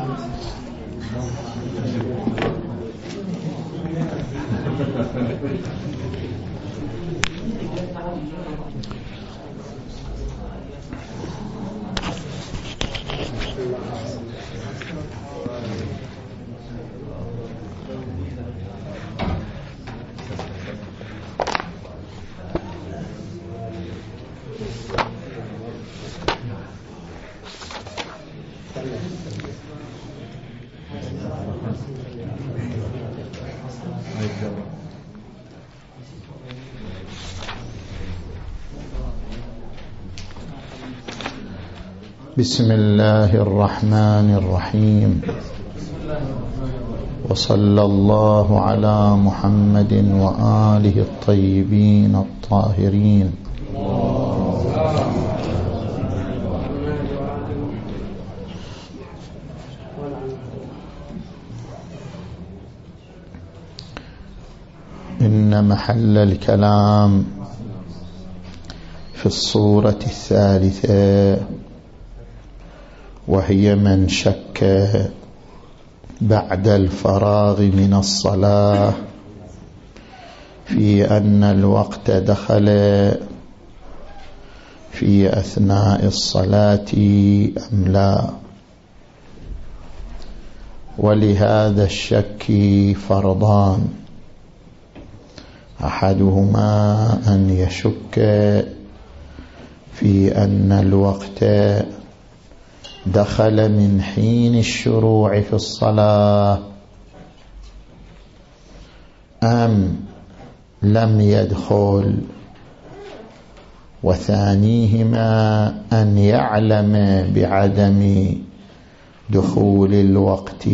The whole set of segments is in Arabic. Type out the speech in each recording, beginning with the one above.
フフフフ。بسم الله الرحمن الرحيم. وصلى الله على محمد وآله الطيبين الطاهرين. إن محل الكلام في الصورة الثالثة. وهي من شك بعد الفراغ من الصلاة في أن الوقت دخل في أثناء الصلاة أم لا؟ ولهذا الشك فرضان. أحدهما أن يشك في أن الوقت دخل من حين الشروع في الصلاة. أم لم يدخل؟ وثانيهما أن يعلم بعدم دخول الوقت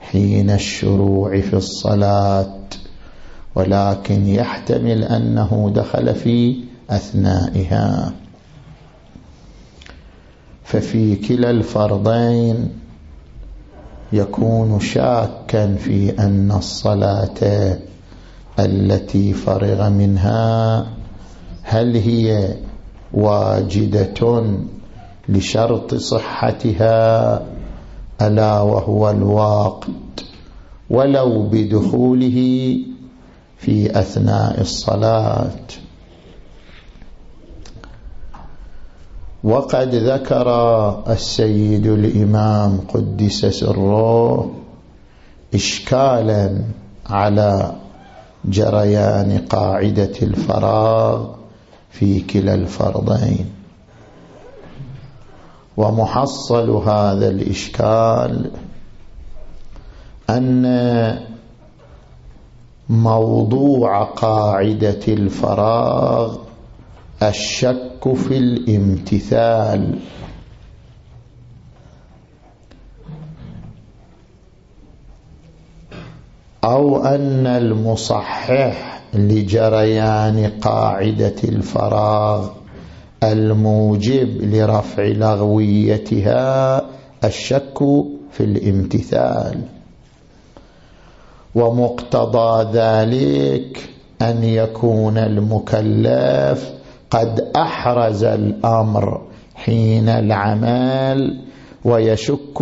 حين الشروع في الصلاة. ولكن يحتمل أنه دخل في أثنائها. ففي كلا الفرضين يكون شاكا في أن الصلاة التي فرغ منها هل هي واجدة لشرط صحتها ألا وهو الوقت ولو بدخوله في أثناء الصلاة وقد ذكر السيد الإمام قدس سره إشكالا على جريان قاعدة الفراغ في كلا الفرضين. ومحصل هذا الإشكال أن موضوع قاعدة الفراغ الشك في الامتثال. أو أن المصحح لجريان قاعدة الفراغ الموجب لرفع لغويتها الشك في الامتثال. ومقتضى ذلك أن يكون المكلف قد أحرز الأمر حين العمل ويشك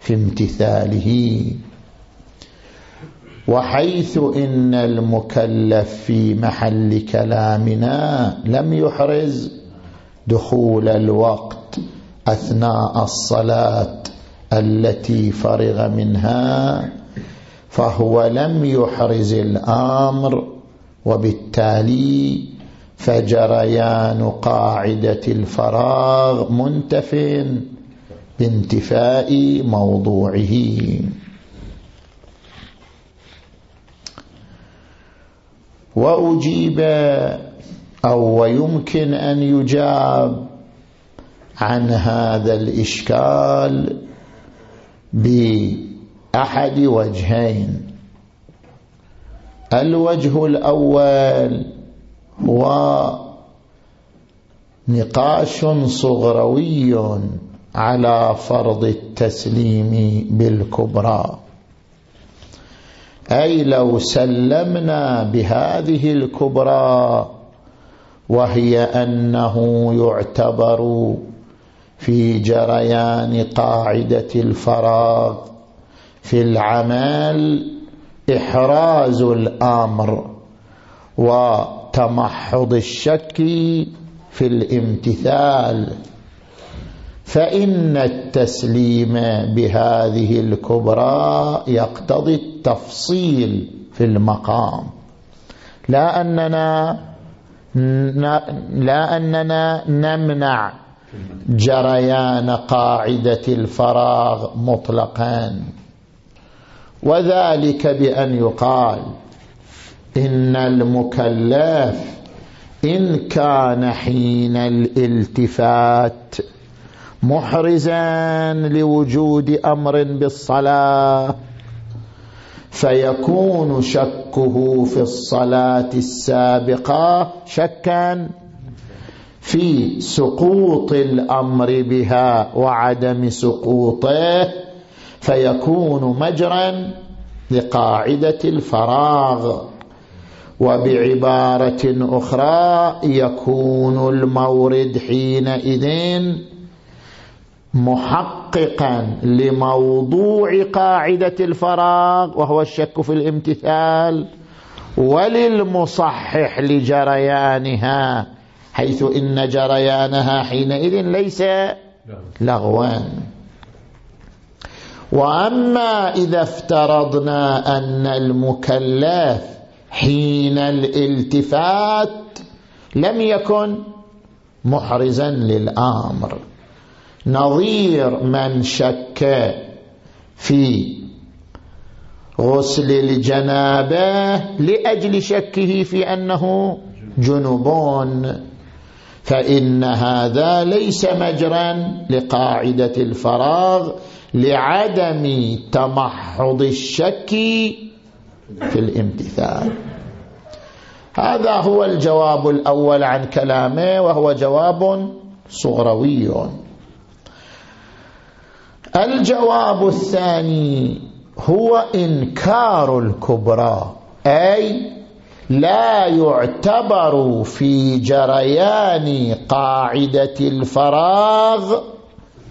في امتثاله. وحيث إن المكلف في محل كلامنا لم يحرز دخول الوقت أثناء الصلاة التي فرغ منها فهو لم يحرز الأمر وبالتالي فجريان قاعدة الفراغ منتف بانتفاء موضوعه. وأجيب أو ويمكن أن يجاب عن هذا الإشكال بأحد وجهين. الوجه الأول ونقاش صغروي على فرض التسليم بالكبرى. أي لو سلمنا بهذه الكبرى وهي أنه يعتبر في جريان قاعدة الفراغ في العمل إحراز الأمر. وتمحض الشك في الامتثال فإن التسليم بهذه الكبرى يقتضي التفصيل في المقام. لا أننا لا أننا نمنع جريان قاعدة الفراغ مطلقا. وذلك بأن يقال إن المكلف إن كان حين الالتفات محرزا لوجود أمر بالصلاة فيكون شكه في الصلاة السابقة شكا في سقوط الأمر بها وعدم سقوطه فيكون مجرا لقاعدة الفراغ. وبعبارة أخرى يكون المورد حينئذ محققا لموضوع قاعدة الفراغ وهو الشك في الامتثال وللمصحح لجريانها حيث إن جريانها حينئذ ليس لغوا. وأما إذا افترضنا أن المكلف حين الالتفات لم يكن محرزا للأمر. نظير من شك في غسل الجنابة لأجل شكه في أنه جنوبون فإن هذا ليس مجرا لقاعدة الفراغ لعدم تمحض الشك في الامتثال. هذا هو الجواب الأول عن كلامه وهو جواب صغروي. الجواب الثاني هو إنكار الكبرى أي لا يعتبر في جريان قاعدة الفراغ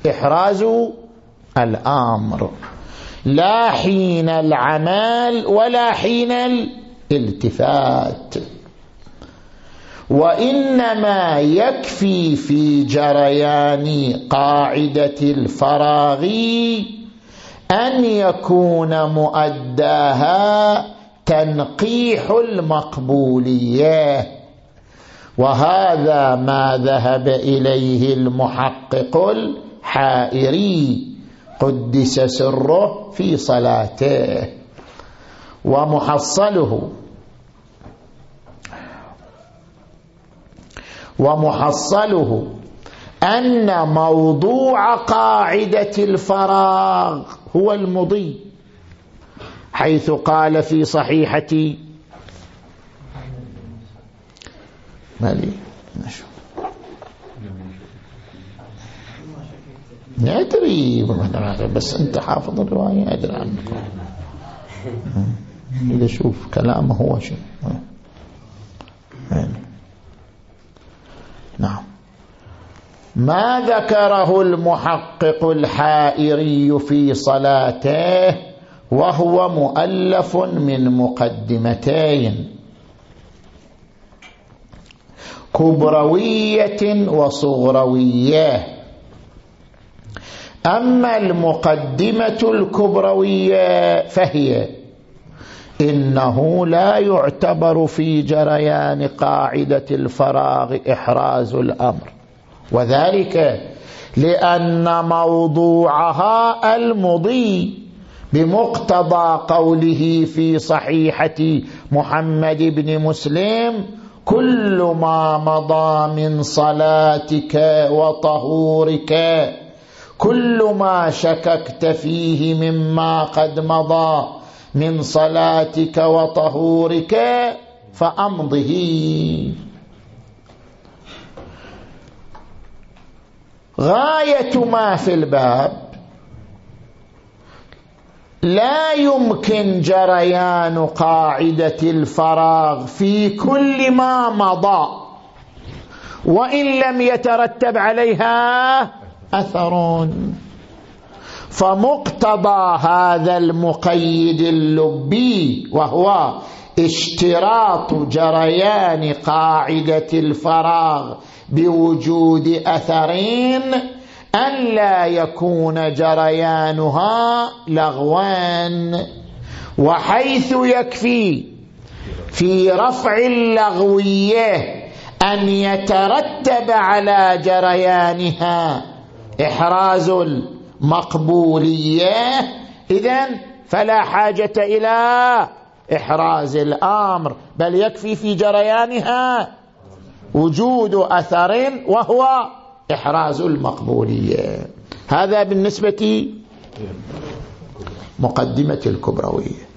إحراز الأمر. لا حين العمل ولا حين الالتفات. وإنما يكفي في جريان قاعدة الفراغ أن يكون مؤداها تنقيح المقبولية. وهذا ما ذهب إليه المحقق الحائري. قدس سره في صلاته ومحصله. ومحصله أن موضوع قاعدة الفراغ هو المضي. حيث قال في صحيحة مالي؟ نشوف أدري بس أنت حافظ الرواية أدري عنك. إذا شوف كلامه هو شيء. نعم. ما ذكره المحقق الحائري في صلاته وهو مؤلف من مقدمتين. كبروية وصغروية. أما المقدمة الكبروية فهي إنه لا يعتبر في جريان قاعدة الفراغ إحراز الأمر. وذلك لأن موضوعها المضي بمقتضى قوله في صحيحة محمد بن مسلم كل ما مضى من صلاتك وطهورك كل ما شككت فيه مما قد مضى من صلاتك وطهورك فأمضه. غاية ما في الباب لا يمكن جريان قاعدة الفراغ في كل ما مضى وإن لم يترتب عليها أثر فمقتضى هذا المقيد اللبي وهو اشتراط جريان قاعدة الفراغ بوجود أثرين أن لا يكون جريانها لغوان وحيث يكفي في رفع اللغوية أن يترتب على جريانها إحراز المقبولية. إذن فلا حاجة إلى إحراز الأمر بل يكفي في جريانها وجود أثر وهو إحراز المقبولية. هذا بالنسبة مقدمة الكبروية.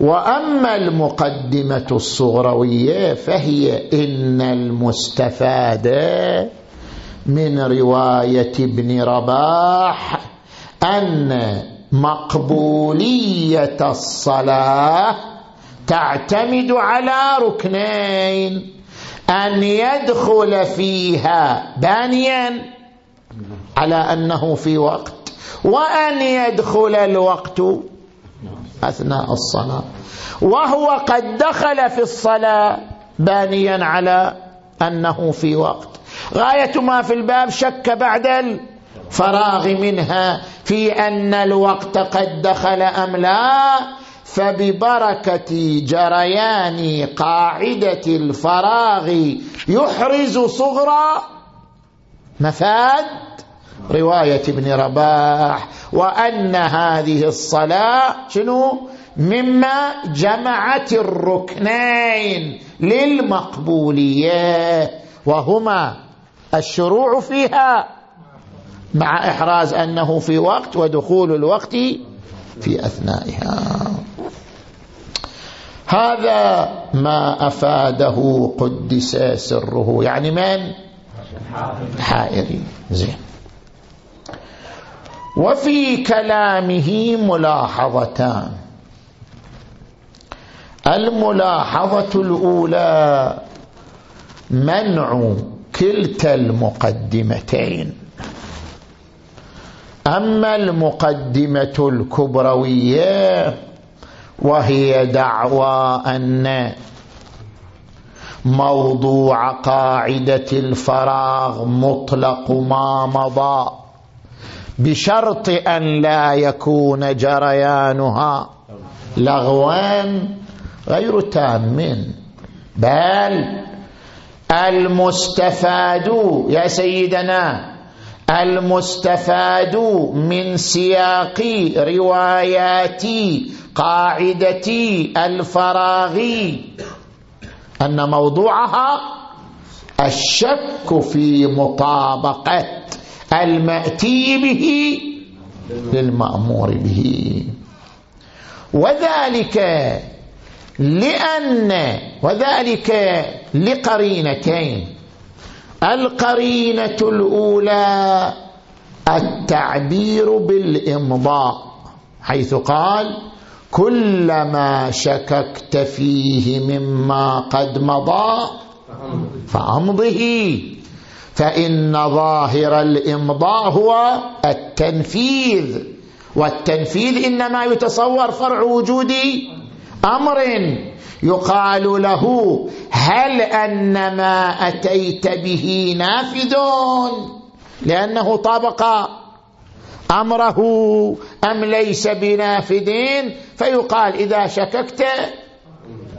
وأما المقدمة الصغروية فهي إن المستفاد من رواية ابن رباح أن مقبولية الصلاة تعتمد على ركنين أن يدخل فيها بانيا على أنه في وقت وأن يدخل الوقت أثناء الصلاة وهو قد دخل في الصلاة بانيا على أنه في وقت غاية ما في الباب شك بعد الفراغ منها في أن الوقت قد دخل أم لا فببركة جريان قاعدة الفراغ يحرز صغرى مفاد. رواية ابن رباح وأن هذه الصلاة شنو؟ مما جمعت الركنين للمقبولية وهما الشروع فيها مع إحراز أنه في وقت ودخول الوقت في أثنائها. هذا ما أفاده قدس سره. يعني من؟ حائري زين. وفي كلامه ملاحظتان. الملاحظة الأولى منع كلتا المقدمتين. أما المقدمة الكبروية وهي دعوى أن موضوع قاعدة الفراغ مطلق ما مضى بشرط أن لا يكون جريانها لغوا غير تام بل المستفاد يا سيدنا المستفاد من سياق روايات قاعدة الفراغ أن موضوعها الشك في مطابقة المأتي به للمأمور به. وذلك لأن وذلك لقرينتين. القرينة الأولى التعبير بالإمضاء حيث قال كلما شككت فيه مما قد مضى فأمضه. فإن ظاهر الإمضاء هو التنفيذ والتنفيذ إنما يتصور فرع وجود أمر يقال له هل أن ما أتيت به نافذ؟ لأنه طابق أمره أم ليس بنافذ فيقال إذا شككت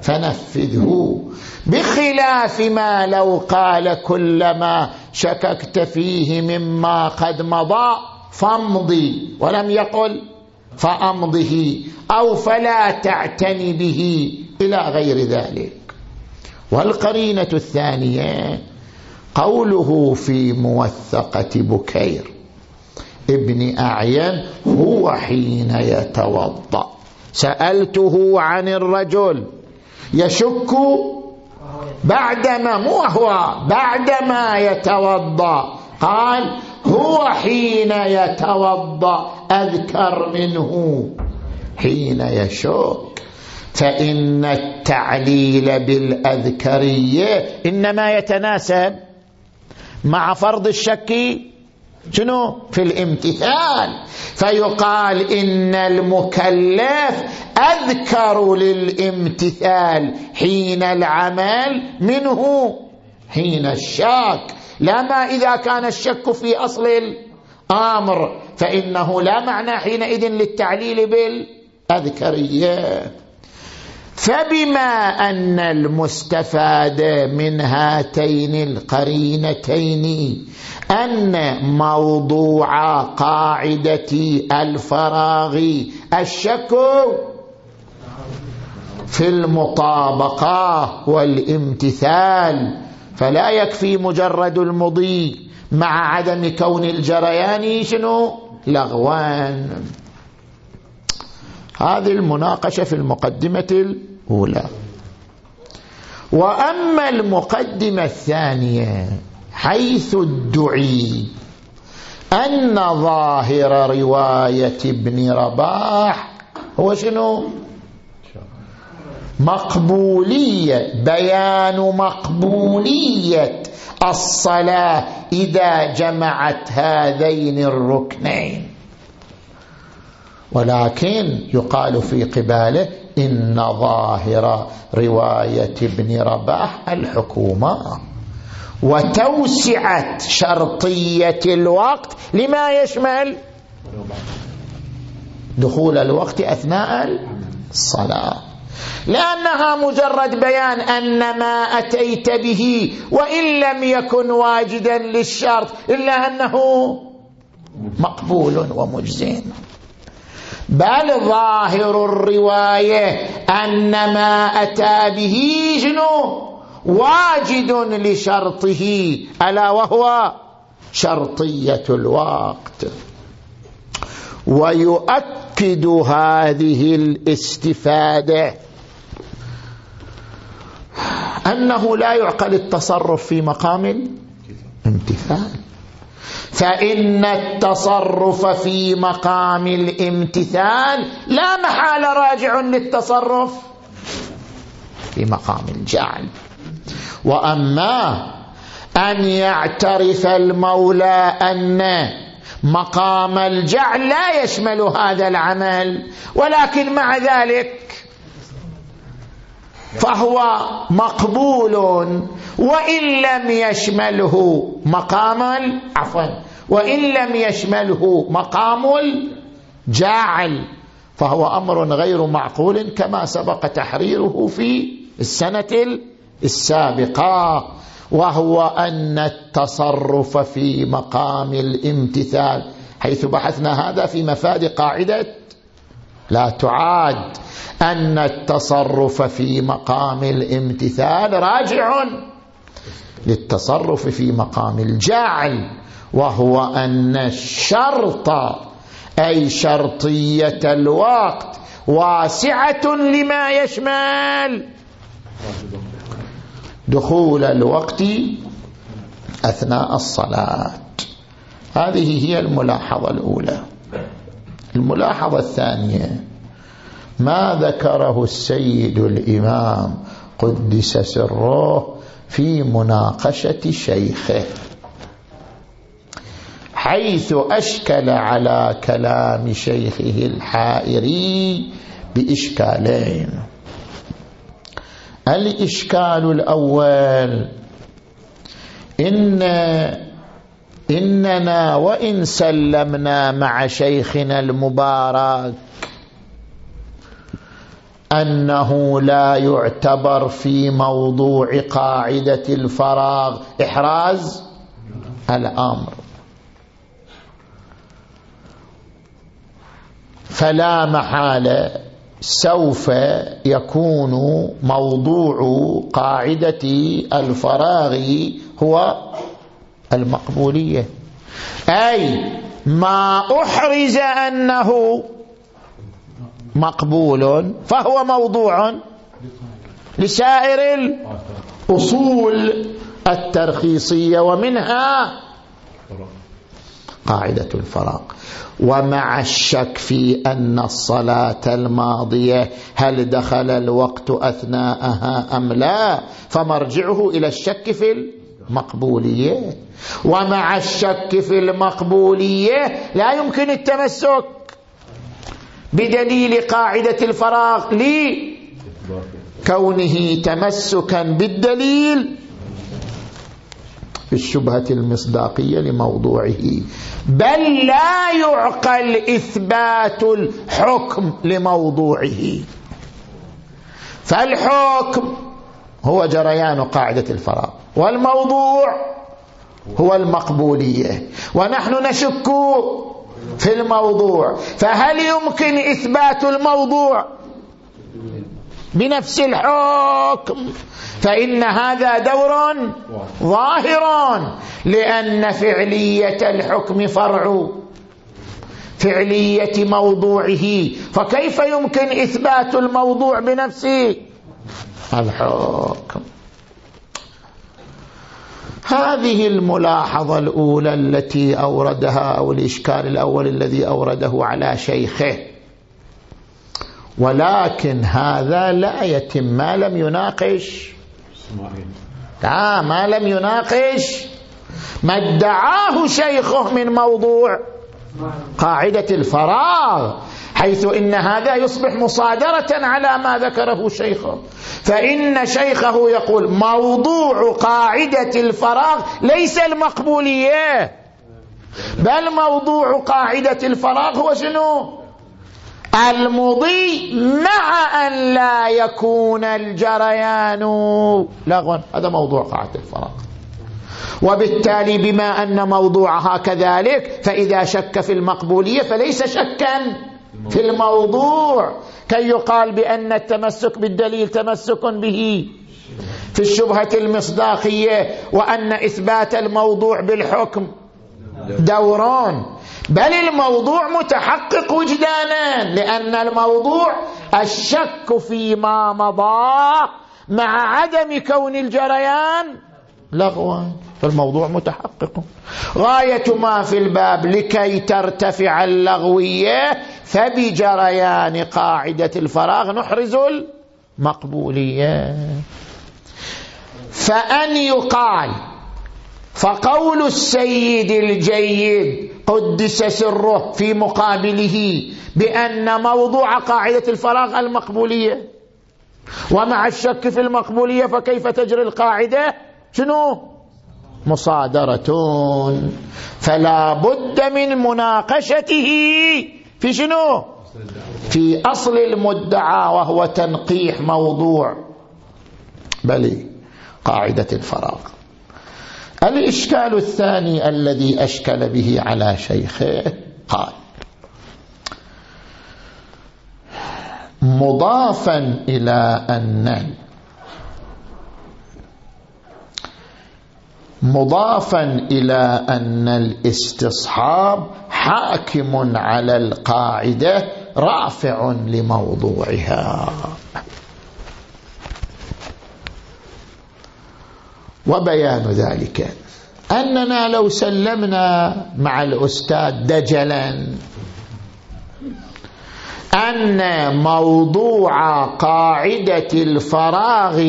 فنفذه. بخلاف ما لو قال كلما شككت فيه مما قد مضى فامضي ولم يقل. فأمضه أو فلا تعتني به إلى غير ذلك. والقرينة الثانية قوله في موثقة بكير ابن أعين هو حين يتوضأ. سألته عن الرجل يشك بعدما مو هو بعدما يتوضأ. قال هو حين يتوضأ أذكر منه. حين يشك. فإن التعليل بالأذكرية إنما يتناسب مع فرض الشك شنو؟ في الامتثال. فيقال إن المكلف أذكر للامتثال حين العمل منه حين الشك. لا ما إذا كان الشك في أصل الأمر فإنه لا معنى حينئذ للتعليل بالأذكرية. فبما أن المستفاد من هاتين القرينتين أن موضوع قاعدة الفراغ الشك في المطابقة والامتثال فلا يكفي مجرد المضي مع عدم كون الجريان شنو؟ لغوان. هذه المناقشة في المقدمة الأولى. وأما المقدمة الثانية حيث ادعي أن ظاهر رواية ابن رباح هو شنو؟ مقبولية بيان مقبولية الصلاة إذا جمعت هذين الركنين. ولكن يقال في قباله إن ظاهر رواية ابن رباح الحكومة. وتوسعة شرطية الوقت لما يشمل دخول الوقت أثناء الصلاة. لأنها مجرد بيان أن ما أتيت به وإن لم يكن واجدا للشرط إلا أنه مقبول ومجزين بل ظاهر الرواية أن ما أتى به جنو واجد لشرطه ألا وهو شرطية الوقت. ويؤكد هذه الاستفادة. أنه لا يعقل التصرف في مقام الامتثال. فإن التصرف في مقام الامتثال لا محال راجع للتصرف في مقام الجعل. وأما أن يعترف المولى أن مقام الجعل لا يشمل هذا العمل ولكن مع ذلك فهو مقبول وإن لم يشمله مقام عفوا وإن لم يشمله مقام الجاعل فهو أمر غير معقول كما سبق تحريره في السنة السابقة. وهو أن التصرف في مقام الامتثال. حيث بحثنا هذا في مفاد قاعدة لا تعاد. أن التصرف في مقام الامتثال راجع للتصرف في مقام الجاعل وهو أن الشرط أي شرطية الوقت واسعة لما يشمل. دخول الوقت أثناء الصلاة. هذه هي الملاحظة الأولى. الملاحظة الثانية ما ذكره السيد الإمام قدس سره في مناقشة شيخه؟ حيث أشكل على كلام شيخه الحائري بإشكالين. الإشكال الأول. إن إننا وإن سلمنا مع شيخنا المبارك أنه لا يعتبر في موضوع قاعدة الفراغ. إحراز الأمر. فلا محالة. سوف يكون موضوع قاعدة الفراغ هو المقبولية. أي ما أحرز أنه مقبول فهو موضوع لسائر الأصول الترخيصية ومنها قاعدة الفراغ ومع الشك في أن الصلاة الماضية هل دخل الوقت أثناءها أم لا فمرجعه إلى الشك في مقبولية ومع الشك في المقبولية لا يمكن التمسك بدليل قاعدة الفراغ لكونه تمسكا بالدليل بالشبهة المصداقية لموضوعه. بل لا يعقل إثبات الحكم لموضوعه. فالحكم هو جريان قاعدة الفراغ والموضوع هو المقبولية. ونحن نشك في الموضوع فهل يمكن إثبات الموضوع؟ بنفس الحكم. فإن هذا دور ظاهر لأن فعلية الحكم فرع. فعلية موضوعه. فكيف يمكن إثبات الموضوع بنفسه؟ الحكم. هذه الملاحظة الأولى التي أوردها أو الإشكال الأول الذي أورده على شيخه. ولكن هذا لا يتم. ما لم يناقش. لا ما لم يناقش. ما ادعاه شيخه من موضوع قاعدة الفراغ حيث إن هذا يصبح مصادرة على ما ذكره شيخه. فإن شيخه يقول موضوع قاعدة الفراغ ليس المقبولية بل موضوع قاعدة الفراغ هو شنو؟ المضي مع أن لا يكون الجريان لغوا. هذا موضوع قاعدة الفراغ. وبالتالي بما أن موضوعها كذلك فإذا شك في المقبولية فليس شكا في الموضوع. كي يقال بأن التمسك بالدليل تمسك به. في الشبهة المصداقية وأن إثبات الموضوع بالحكم دوران. بل الموضوع متحقق وجدانا لأن الموضوع الشك فيما مضى مع عدم كون الجريان لغوا فالموضوع متحقق. غاية ما في الباب لكي ترتفع اللغوية فبجريان قاعدة الفراغ نحرز المقبولية. فأن يقال فقول السيد الجيد قدس سره في مقابله بأن موضوع قاعدة الفراغ المقبولية. ومع الشك في المقبولية فكيف تجري القاعدة؟ شنو؟ مصادرة. فلا بد من مناقشته في شنو؟ في أصل المدعى وهو تنقيح موضوع. بل قاعدة الفراغ. الإشكال الثاني الذي أشكل به على شيخه قال مضافا إلى أن مضافا إلى أن الاستصحاب حاكم على القاعدة رافع لموضوعها. وبيان ذلك. أننا لو سلمنا مع الأستاذ دجلا أن موضوع قاعدة الفراغ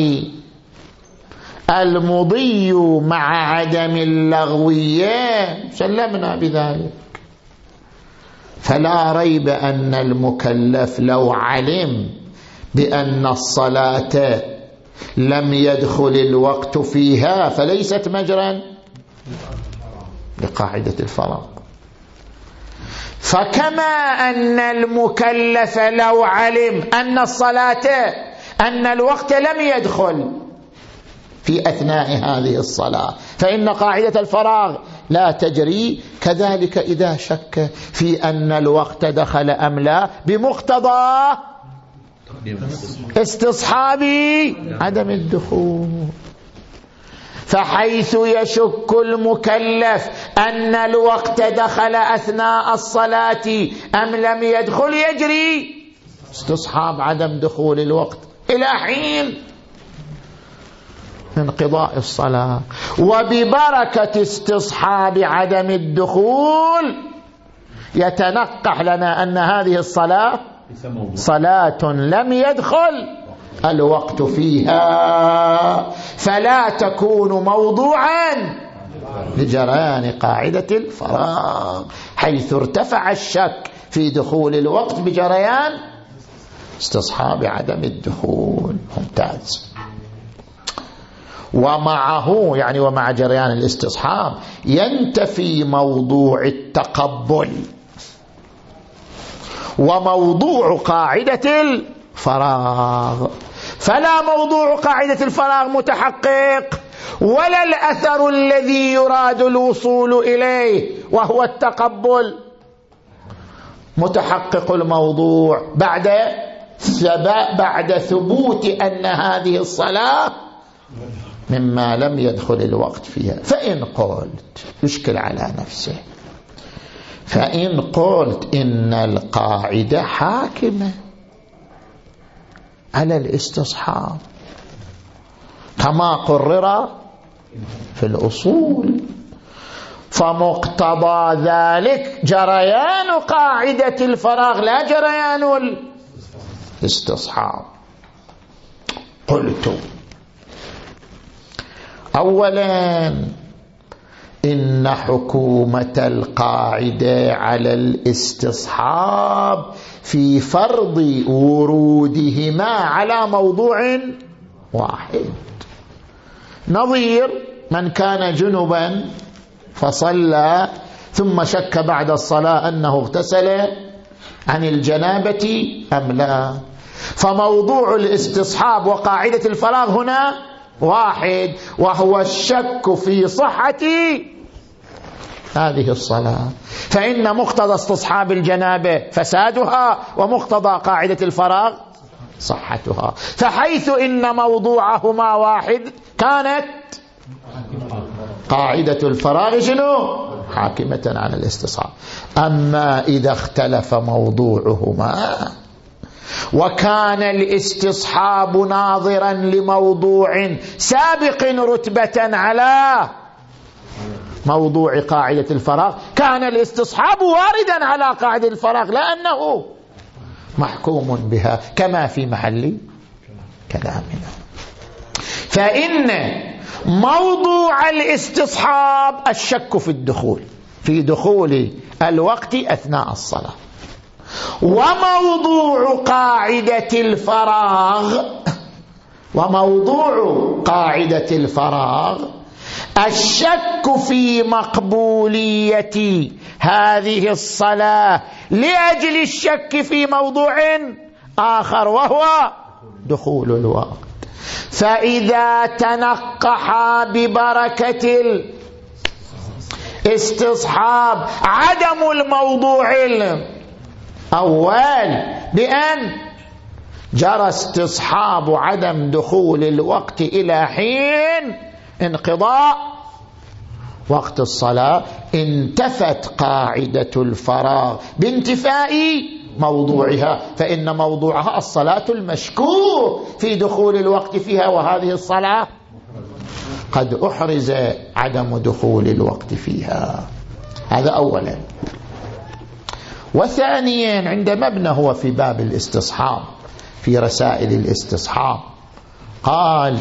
المضي مع عدم اللغوية سلمنا بذلك. فلا ريب أن المكلف لو علم بأن الصلاة لم يدخل الوقت فيها فليست مجرا. لقاعدة الفراغ. فكما أن المكلف لو علم أن الصلاة أن الوقت لم يدخل في أثناء هذه الصلاة فإن قاعدة الفراغ لا تجري. كذلك إذا شك في أن الوقت دخل أم لا بمقتضى استصحاب عدم الدخول. فحيث يشك المكلف أن الوقت دخل أثناء الصلاة أم لم يدخل يجري؟ استصحاب عدم دخول الوقت. إلى حين؟ انقضاء الصلاة. وببركة استصحاب عدم الدخول يتنقح لنا أن هذه الصلاة صلاة لم يدخل الوقت فيها. فلا تكون موضوعا لجريان قاعدة الفراغ حيث ارتفع الشك في دخول الوقت بجريان استصحاب عدم الدخول. ممتاز. ومعه يعني ومع جريان الاستصحاب ينتفي موضوع التقبل. وموضوع قاعدة الفراغ. فلا موضوع قاعدة الفراغ متحقق ولا الأثر الذي يراد الوصول إليه وهو التقبل. متحقق الموضوع بعد بعد ثبوت أن هذه الصلاة مما لم يدخل الوقت فيها. فإن قلت يشكل على نفسه. فإن قلت إن القاعدة حاكمة على الاستصحاب كما قرر في الأصول. فمقتضى ذلك جريان قاعدة الفراغ لا جريان الاستصحاب. قلت اولا إن حكومة القاعدة على الاستصحاب في فرض ورودهما على موضوع واحد. نظير من كان جنبا فصلى ثم شك بعد الصلاة أنه اغتسل عن الجنابة أم لا؟ فموضوع الاستصحاب وقاعدة الفراغ هنا واحد وهو الشك في صحة هذه الصلاة. فإن مقتضى استصحاب الجنابة فسادها ومقتضى قاعدة الفراغ صحتها. فحيث إن موضوعهما واحد كانت قاعدة الفراغ شنو؟ حاكمة على الاستصحاب. أما إذا اختلف موضوعهما وكان الاستصحاب ناظرا لموضوع سابق رتبة على موضوع قاعدة الفراغ. كان الاستصحاب واردا على قاعدة الفراغ لأنه محكوم بها كما في محل كلامنا. فإن موضوع الاستصحاب الشك في الدخول في دخول الوقت أثناء الصلاة. وموضوع قاعدة الفراغ وموضوع قاعدة الفراغ الشك في مقبولية هذه الصلاة لأجل الشك في موضوع آخر وهو دخول الوقت. فإذا تنقح ببركة الاستصحاب عدم الموضوع أول بأن جرى استصحاب عدم دخول الوقت إلى حين انقضاء وقت الصلاة انتفت قاعدة الفراغ بانتفاء موضوعها فإن موضوعها الصلاة المشكور في دخول الوقت فيها وهذه الصلاة قد أحرز عدم دخول الوقت فيها. هذا أولا. وثانيا عند مبنى هو في باب الاستصحاب في رسائل الاستصحاب قال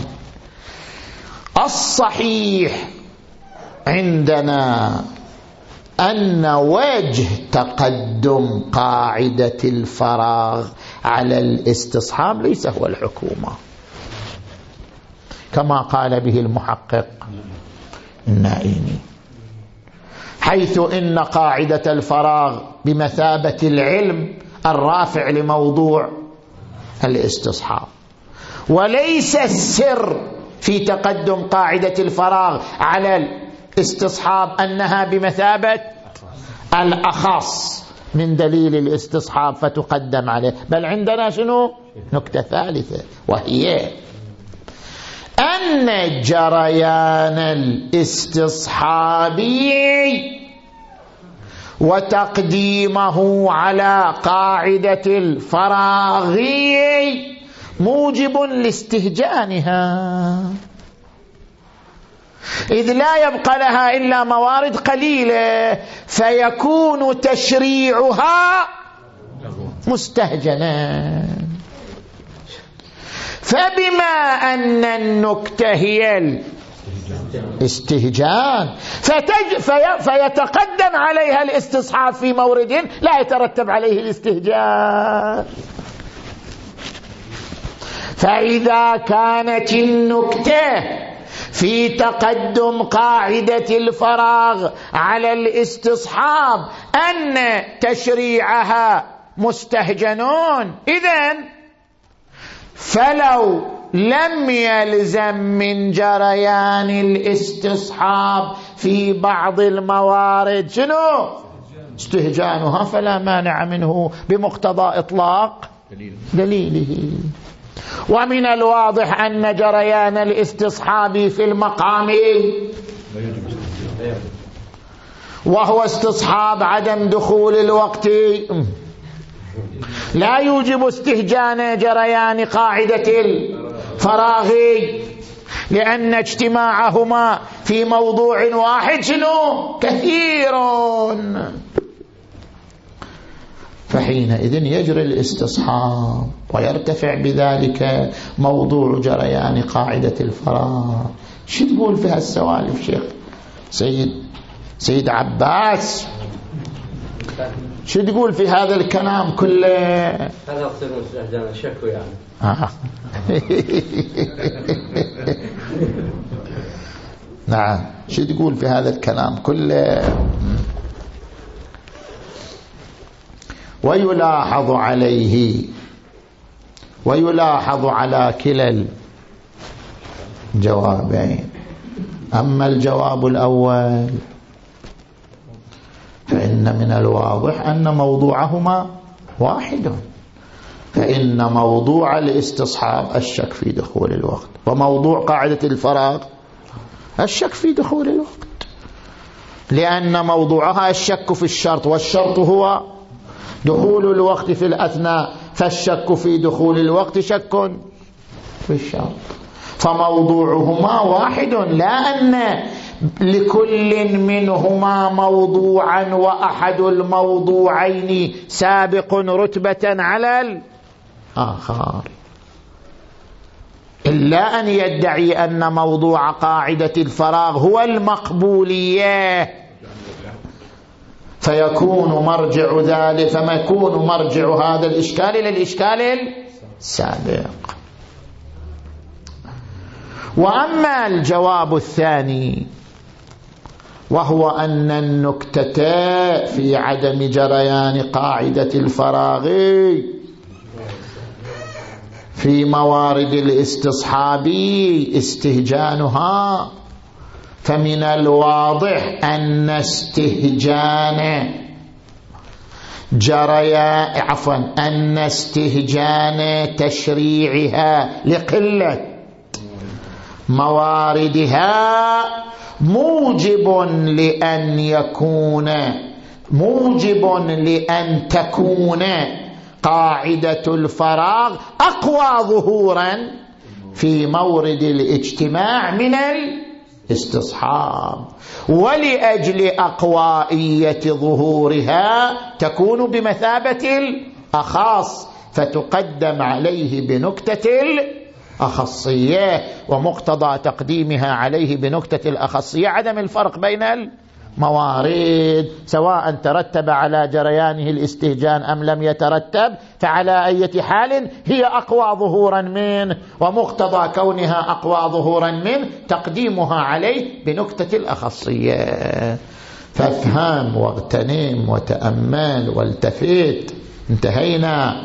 الصحيح عندنا أن وجه تقدم قاعدة الفراغ على الاستصحاب ليس هو الحكومة. كما قال به المحقق النائمي. حيث إن قاعدة الفراغ بمثابة العلم الرافع لموضوع الاستصحاب. وليس السر في تقدم قاعدة الفراغ على الاستصحاب أنها بمثابة الأخص من دليل الاستصحاب فتقدم عليه. بل عندنا شنو؟ نكتة ثالثة وهي أن جريان الاستصحابي وتقديمه على قاعدة الفراغي موجب لاستهجانها. إذ لا يبقى لها إلا موارد قليلة فيكون تشريعها مستهجنا فبما أن النكتة هي الاستهجان فتج في فيتقدم عليها الاستصحاب في مورد لا يترتب عليه الاستهجان. فإذا كانت النكتة في تقدم قاعدة الفراغ على الاستصحاب أن تشريعها مستهجنون. إذن فلو لم يلزم من جريان الاستصحاب في بعض الموارد شنو؟ استهجانها فلا مانع منه بمقتضى إطلاق دليله. ومن الواضح أن جريان الاستصحاب في المقام وهو استصحاب عدم دخول الوقت. لا يوجب استهجان جريان قاعدة الفراغ لأن اجتماعهما في موضوع واحد شنو؟ كثير. فحينئذ يجري الاستصحاب ويرتفع بذلك موضوع جريان قاعدة الفراغ شو تقول في هالسوالف شيخ؟ سيد سيد عباس. شو تقول في هذا الكلام كله؟ هذا تصير مستهجان الشكو يعني. آه. نعم. شو تقول في هذا الكلام كله؟ ويلاحظ عليه ويلاحظ على كلا الجوابين. أما الجواب الأول فإن من الواضح أن موضوعهما واحد. فإن موضوع الاستصحاب الشك في دخول الوقت وموضوع قاعدة الفراغ الشك في دخول الوقت. لأن موضوعها الشك في الشرط والشرط هو دخول الوقت في الأثناء فالشك في دخول الوقت شك في الشرط فموضوعهما واحد لا أن لكل منهما موضوعا وأحد الموضوعين سابق رتبة على الآخر. إلا أن يدعي أن موضوع قاعدة الفراغ هو المقبولية. فيكون مرجع ذلك فما يكون مرجع هذا الإشكال إلى الإشكال السابق. وأما الجواب الثاني وهو أن النكتة في عدم جريان قاعدة الفراغ في موارد الاستصحاب استهجانها فمن الواضح أن استهجان جريا عفوا أن استهجان تشريعها لقلة مواردها موجب لأن يكون موجب لأن تكون قاعدة الفراغ أقوى ظهورا في مورد الاجتماع من الاستصحاب ولأجل أقوائية ظهورها تكون بمثابة الأخاص فتقدم عليه بنكتة الأخصية ومقتضى تقديمها عليه بنكتة الأخصية عدم الفرق بين موارد سواء ترتب على جريانه الاستهجان أم لم يترتب فعلى أي حال هي أقوى ظهورا منه ومقتضى كونها أقوى ظهورا منه تقديمها عليه بنكتة الأخصية. فافهم واغتنم وتأمل والتفت. انتهينا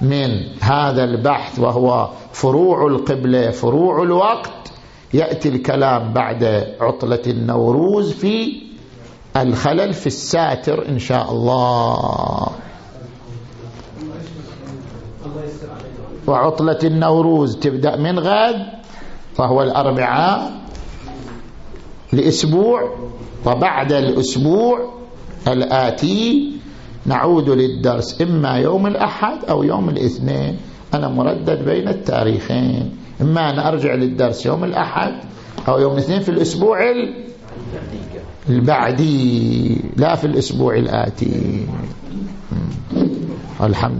من هذا البحث وهو فروع القبلة فروع الوقت. يأتي الكلام بعد عطلة النوروز في الخلل في الساتر إن شاء الله. وعطلة النوروز تبدأ من غد فهو الأربعاء لأسبوع وبعد الأسبوع الآتي نعود للدرس إما يوم الأحد أو يوم الاثنين أنا مردد بين التاريخين. إما أن أرجع للدرس يوم الأحد أو يوم الاثنين في الأسبوع البعدي لا في الأسبوع الآتي. الحمد